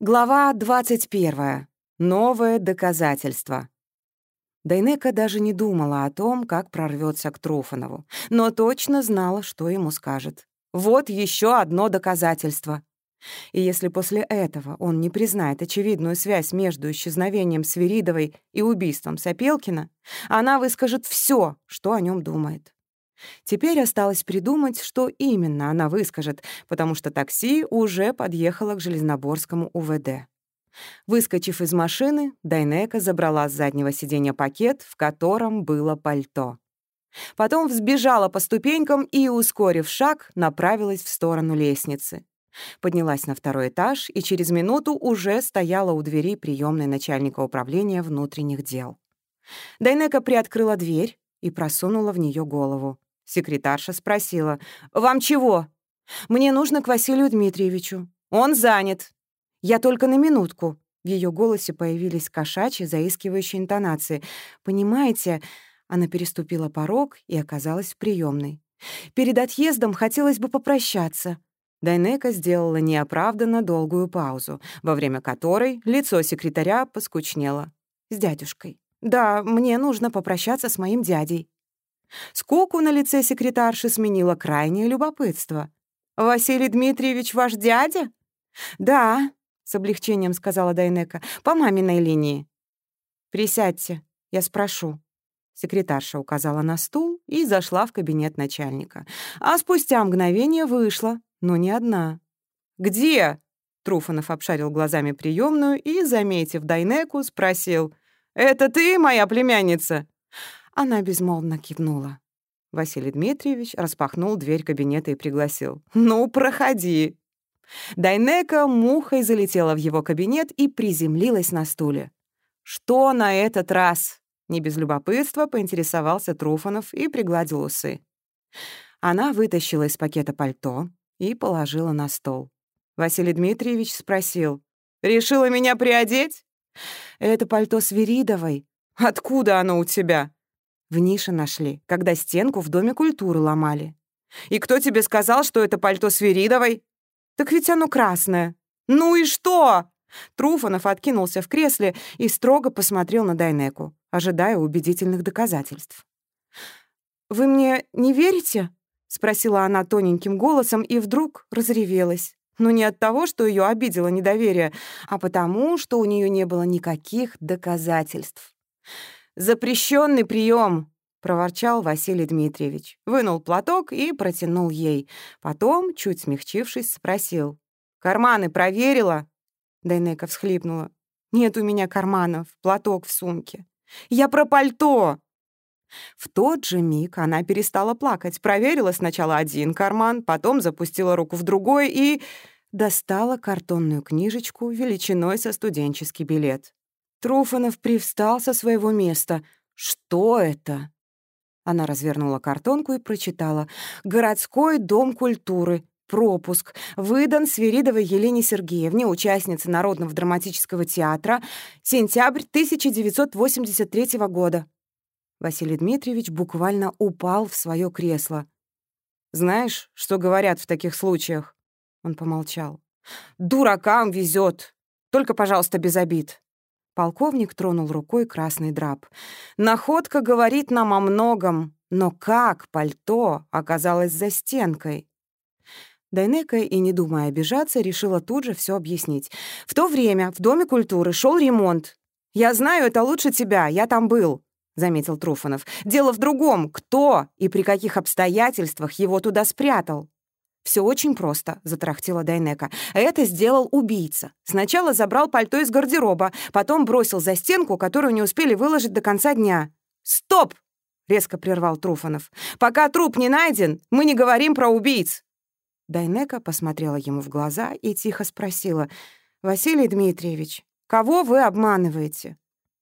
Глава 21. Новое доказательство. Дайнека даже не думала о том, как прорвется к Труфанову, но точно знала, что ему скажет. Вот еще одно доказательство. И если после этого он не признает очевидную связь между исчезновением Свиридовой и убийством Сапелкина, она выскажет все, что о нем думает. Теперь осталось придумать, что именно она выскажет, потому что такси уже подъехало к Железноборскому УВД. Выскочив из машины, Дайнека забрала с заднего сиденья пакет, в котором было пальто. Потом взбежала по ступенькам и, ускорив шаг, направилась в сторону лестницы. Поднялась на второй этаж и через минуту уже стояла у двери приемной начальника управления внутренних дел. Дайнека приоткрыла дверь и просунула в нее голову. Секретарша спросила, «Вам чего?» «Мне нужно к Василию Дмитриевичу. Он занят». «Я только на минутку». В ее голосе появились кошачьи, заискивающие интонации. «Понимаете...» Она переступила порог и оказалась в приемной. «Перед отъездом хотелось бы попрощаться». Дайнека сделала неоправданно долгую паузу, во время которой лицо секретаря поскучнело. «С дядюшкой. Да, мне нужно попрощаться с моим дядей». Скуку на лице секретарши сменило крайнее любопытство. «Василий Дмитриевич ваш дядя?» «Да», — с облегчением сказала Дайнека, — «по маминой линии». «Присядьте, я спрошу». Секретарша указала на стул и зашла в кабинет начальника. А спустя мгновение вышла, но не одна. «Где?» — Труфанов обшарил глазами приемную и, заметив Дайнеку, спросил. «Это ты, моя племянница?» Она безмолвно кивнула. Василий Дмитриевич распахнул дверь кабинета и пригласил. «Ну, проходи!» Дайнека мухой залетела в его кабинет и приземлилась на стуле. «Что на этот раз?» Не без любопытства поинтересовался Труфанов и пригладил усы. Она вытащила из пакета пальто и положила на стол. Василий Дмитриевич спросил. «Решила меня приодеть?» «Это пальто Свиридовой. Откуда оно у тебя?» В нише нашли, когда стенку в Доме культуры ломали. «И кто тебе сказал, что это пальто Свиридовой?» «Так ведь оно красное». «Ну и что?» Труфанов откинулся в кресле и строго посмотрел на Дайнеку, ожидая убедительных доказательств. «Вы мне не верите?» — спросила она тоненьким голосом и вдруг разревелась. Но не от того, что ее обидело недоверие, а потому, что у нее не было никаких доказательств. «Запрещенный прием!» — проворчал Василий Дмитриевич. Вынул платок и протянул ей. Потом, чуть смягчившись, спросил. «Карманы проверила?» Дайнека всхлипнула. «Нет у меня карманов, платок в сумке. Я про пальто!» В тот же миг она перестала плакать, проверила сначала один карман, потом запустила руку в другой и достала картонную книжечку величиной со студенческий билет. Труфанов привстал со своего места. «Что это?» Она развернула картонку и прочитала. «Городской дом культуры. Пропуск. Выдан Свиридовой Елене Сергеевне, участнице Народного драматического театра. Сентябрь 1983 года». Василий Дмитриевич буквально упал в свое кресло. «Знаешь, что говорят в таких случаях?» Он помолчал. «Дуракам везет. Только, пожалуйста, без обид. Полковник тронул рукой красный драп. «Находка говорит нам о многом, но как пальто оказалось за стенкой?» Дайнека, и не думая обижаться, решила тут же все объяснить. «В то время в Доме культуры шел ремонт. Я знаю это лучше тебя, я там был», — заметил Труфанов. «Дело в другом, кто и при каких обстоятельствах его туда спрятал». Все очень просто», — затрахтела Дайнека. «Это сделал убийца. Сначала забрал пальто из гардероба, потом бросил за стенку, которую не успели выложить до конца дня». «Стоп!» — резко прервал Труфанов. «Пока труп не найден, мы не говорим про убийц». Дайнека посмотрела ему в глаза и тихо спросила. «Василий Дмитриевич, кого вы обманываете?»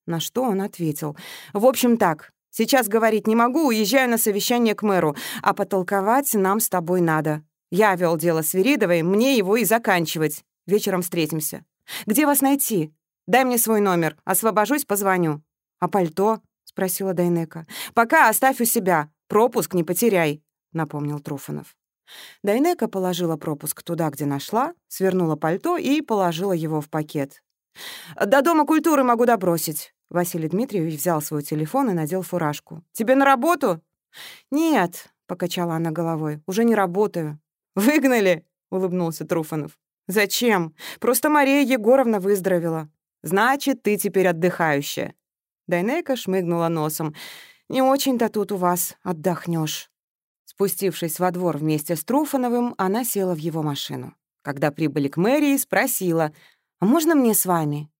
На что он ответил. «В общем так, сейчас говорить не могу, уезжаю на совещание к мэру, а потолковать нам с тобой надо. Я вел дело с Веридовой, мне его и заканчивать. Вечером встретимся. Где вас найти? Дай мне свой номер. Освобожусь, позвоню. А пальто? спросила Дайнека. Пока оставь у себя. Пропуск не потеряй, напомнил Труфанов. Дайнека положила пропуск туда, где нашла, свернула пальто и положила его в пакет. «До Дома культуры могу добросить». Василий Дмитриевич взял свой телефон и надел фуражку. «Тебе на работу?» «Нет», — покачала она головой, — «уже не работаю». «Выгнали?» — улыбнулся Труфанов. «Зачем? Просто Мария Егоровна выздоровела. Значит, ты теперь отдыхающая». Дайнека шмыгнула носом. «Не очень-то тут у вас отдохнешь. Спустившись во двор вместе с Труфановым, она села в его машину. Когда прибыли к мэрии, спросила, «А можно мне с вами?»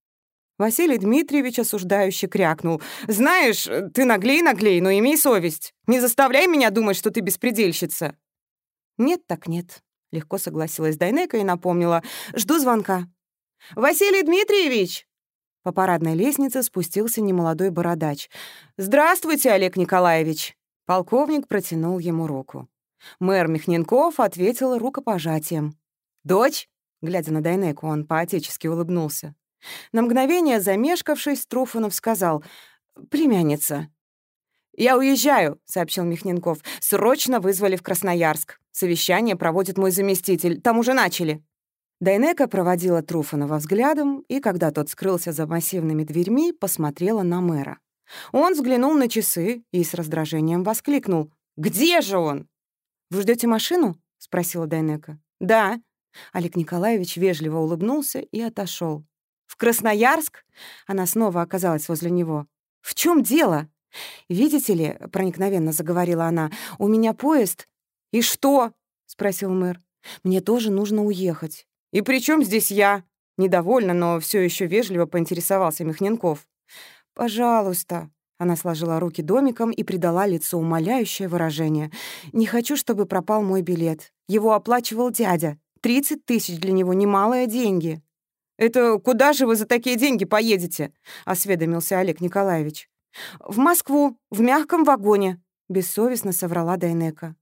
Василий Дмитриевич осуждающе крякнул. «Знаешь, ты наглей-наглей, но имей совесть. Не заставляй меня думать, что ты беспредельщица». «Нет так нет», — легко согласилась Дайнека и напомнила. «Жду звонка». «Василий Дмитриевич!» По парадной лестнице спустился немолодой бородач. «Здравствуйте, Олег Николаевич!» Полковник протянул ему руку. Мэр Михненков ответил рукопожатием. «Дочь?» — глядя на Дайнеку, он поотечески улыбнулся. На мгновение замешкавшись, Труфанов сказал «Племянница». «Я уезжаю», — сообщил Михненков. «Срочно вызвали в Красноярск. Совещание проводит мой заместитель. Там уже начали». Дайнека проводила Труфанова взглядом, и, когда тот скрылся за массивными дверьми, посмотрела на мэра. Он взглянул на часы и с раздражением воскликнул. «Где же он?» «Вы ждете машину?» — спросила Дайнека. «Да». Олег Николаевич вежливо улыбнулся и отошел. «В Красноярск?» Она снова оказалась возле него. «В чем дело?» «Видите ли», — проникновенно заговорила она, — «у меня поезд». «И что?» — спросил мэр. «Мне тоже нужно уехать». «И при чем здесь я?» Недовольно, но все еще вежливо поинтересовался Михненков. «Пожалуйста». Она сложила руки домиком и придала лицу умоляющее выражение. «Не хочу, чтобы пропал мой билет. Его оплачивал дядя. Тридцать тысяч для него — немалые деньги». «Это куда же вы за такие деньги поедете?» — осведомился Олег Николаевич. «В Москву, в мягком вагоне», — бессовестно соврала Дайнека.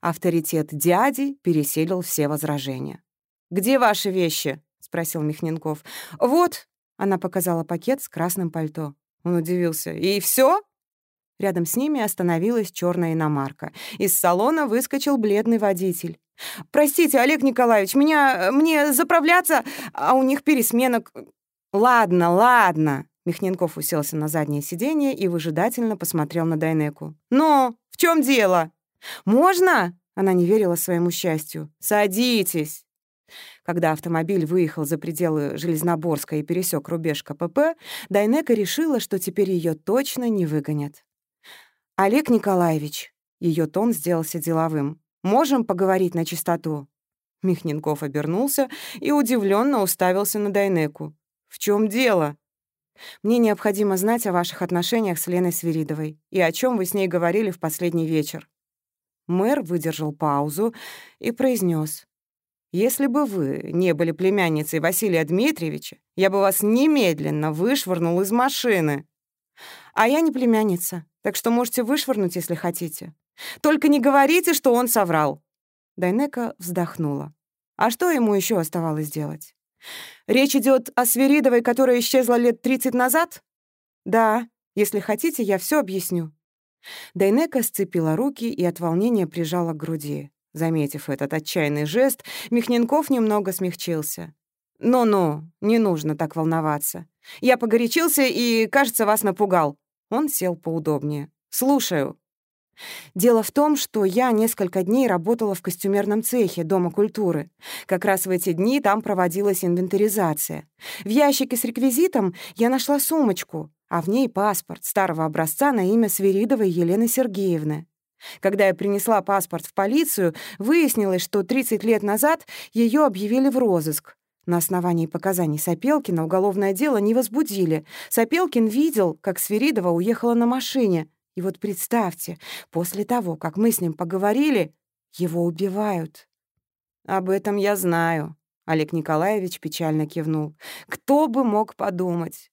Авторитет дяди переселил все возражения. «Где ваши вещи?» — спросил Михненков. «Вот», — она показала пакет с красным пальто. Он удивился. «И все? Рядом с ними остановилась черная иномарка. Из салона выскочил бледный водитель. «Простите, Олег Николаевич, меня... мне заправляться, а у них пересменок...» «Ладно, ладно!» Михненков уселся на заднее сиденье и выжидательно посмотрел на Дайнеку. «Ну, в чем дело?» «Можно?» Она не верила своему счастью. «Садитесь!» Когда автомобиль выехал за пределы Железноборска и пересек рубеж КПП, Дайнека решила, что теперь ее точно не выгонят. «Олег Николаевич», — ее тон сделался деловым, «можем поговорить на чистоту?» Михненков обернулся и удивленно уставился на Дайнеку. «В чем дело?» «Мне необходимо знать о ваших отношениях с Леной Свиридовой и о чем вы с ней говорили в последний вечер». Мэр выдержал паузу и произнес: если бы вы не были племянницей Василия Дмитриевича, я бы вас немедленно вышвырнул из машины. А я не племянница, так что можете вышвырнуть, если хотите. Только не говорите, что он соврал». Дайнека вздохнула. А что ему еще оставалось делать? Речь идет о Свиридовой, которая исчезла лет 30 назад? Да, если хотите, я все объясню. Дайнека сцепила руки и от волнения прижала к груди. Заметив этот отчаянный жест, Михненков немного смягчился. «Ну-ну, не нужно так волноваться. Я погорячился и, кажется, вас напугал». Он сел поудобнее. «Слушаю». Дело в том, что я несколько дней работала в костюмерном цехе Дома культуры. Как раз в эти дни там проводилась инвентаризация. В ящике с реквизитом я нашла сумочку, а в ней паспорт старого образца на имя Свиридовой Елены Сергеевны. Когда я принесла паспорт в полицию, выяснилось, что 30 лет назад ее объявили в розыск. На основании показаний Сапелкина уголовное дело не возбудили. Сапелкин видел, как Свиридова уехала на машине. И вот представьте, после того, как мы с ним поговорили, его убивают. «Об этом я знаю», — Олег Николаевич печально кивнул. «Кто бы мог подумать?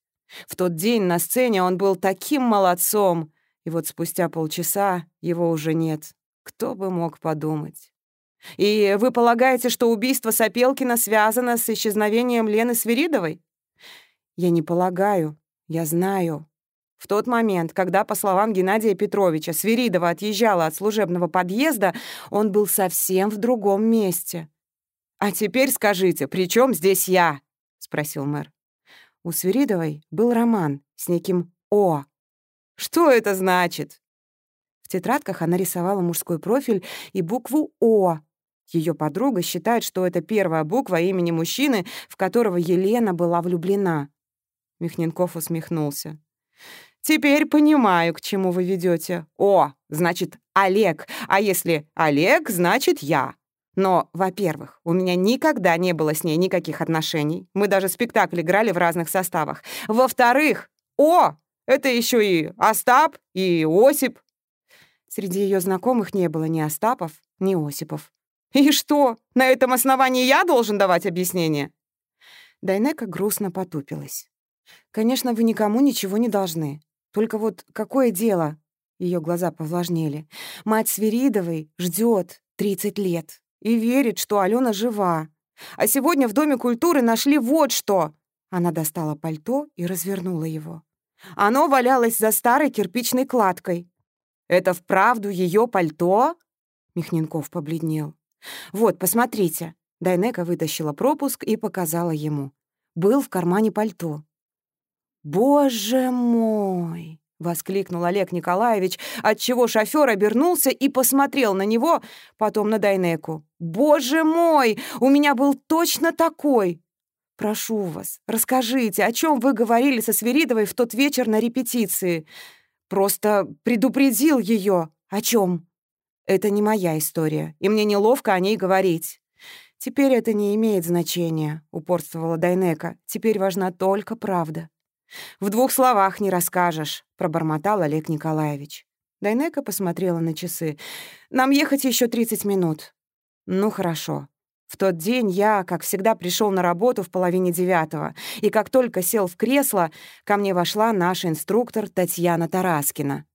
В тот день на сцене он был таким молодцом, и вот спустя полчаса его уже нет. Кто бы мог подумать? И вы полагаете, что убийство Сапелкина связано с исчезновением Лены Свиридовой? Я не полагаю, я знаю. В тот момент, когда, по словам Геннадия Петровича, Свиридова отъезжала от служебного подъезда, он был совсем в другом месте. «А теперь скажите, при чем здесь я?» — спросил мэр. У Свиридовой был роман с неким О. «Что это значит?» В тетрадках она рисовала мужской профиль и букву «О». Ее подруга считает, что это первая буква имени мужчины, в которого Елена была влюблена. Михненков усмехнулся. «Теперь понимаю, к чему вы ведете. О, значит, Олег. А если Олег, значит, я. Но, во-первых, у меня никогда не было с ней никаких отношений. Мы даже спектакль играли в разных составах. Во-вторых, О, это еще и Остап, и Осип. Среди ее знакомых не было ни Остапов, ни Осипов. «И что, на этом основании я должен давать объяснение?» Дайнека грустно потупилась. «Конечно, вы никому ничего не должны. Только вот какое дело?» Ее глаза повлажнели. «Мать Свиридовой ждет 30 лет и верит, что Алена жива. А сегодня в Доме культуры нашли вот что!» Она достала пальто и развернула его. Оно валялось за старой кирпичной кладкой. «Это вправду ее пальто?» Михненков побледнел. «Вот, посмотрите». Дайнека вытащила пропуск и показала ему. Был в кармане пальто. «Боже мой!» — воскликнул Олег Николаевич, отчего шофёр обернулся и посмотрел на него, потом на Дайнеку. «Боже мой! У меня был точно такой!» «Прошу вас, расскажите, о чем вы говорили со Свиридовой в тот вечер на репетиции? Просто предупредил ее. О чем? Это не моя история, и мне неловко о ней говорить. Теперь это не имеет значения, упорствовала Дайнека. Теперь важна только правда. В двух словах не расскажешь, пробормотал Олег Николаевич. Дайнека посмотрела на часы. Нам ехать еще 30 минут. Ну хорошо. В тот день я, как всегда, пришел на работу в половине девятого, и как только сел в кресло, ко мне вошла наш инструктор Татьяна Тараскина.